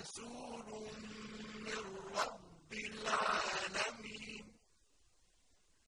رَسُولٌ مِّن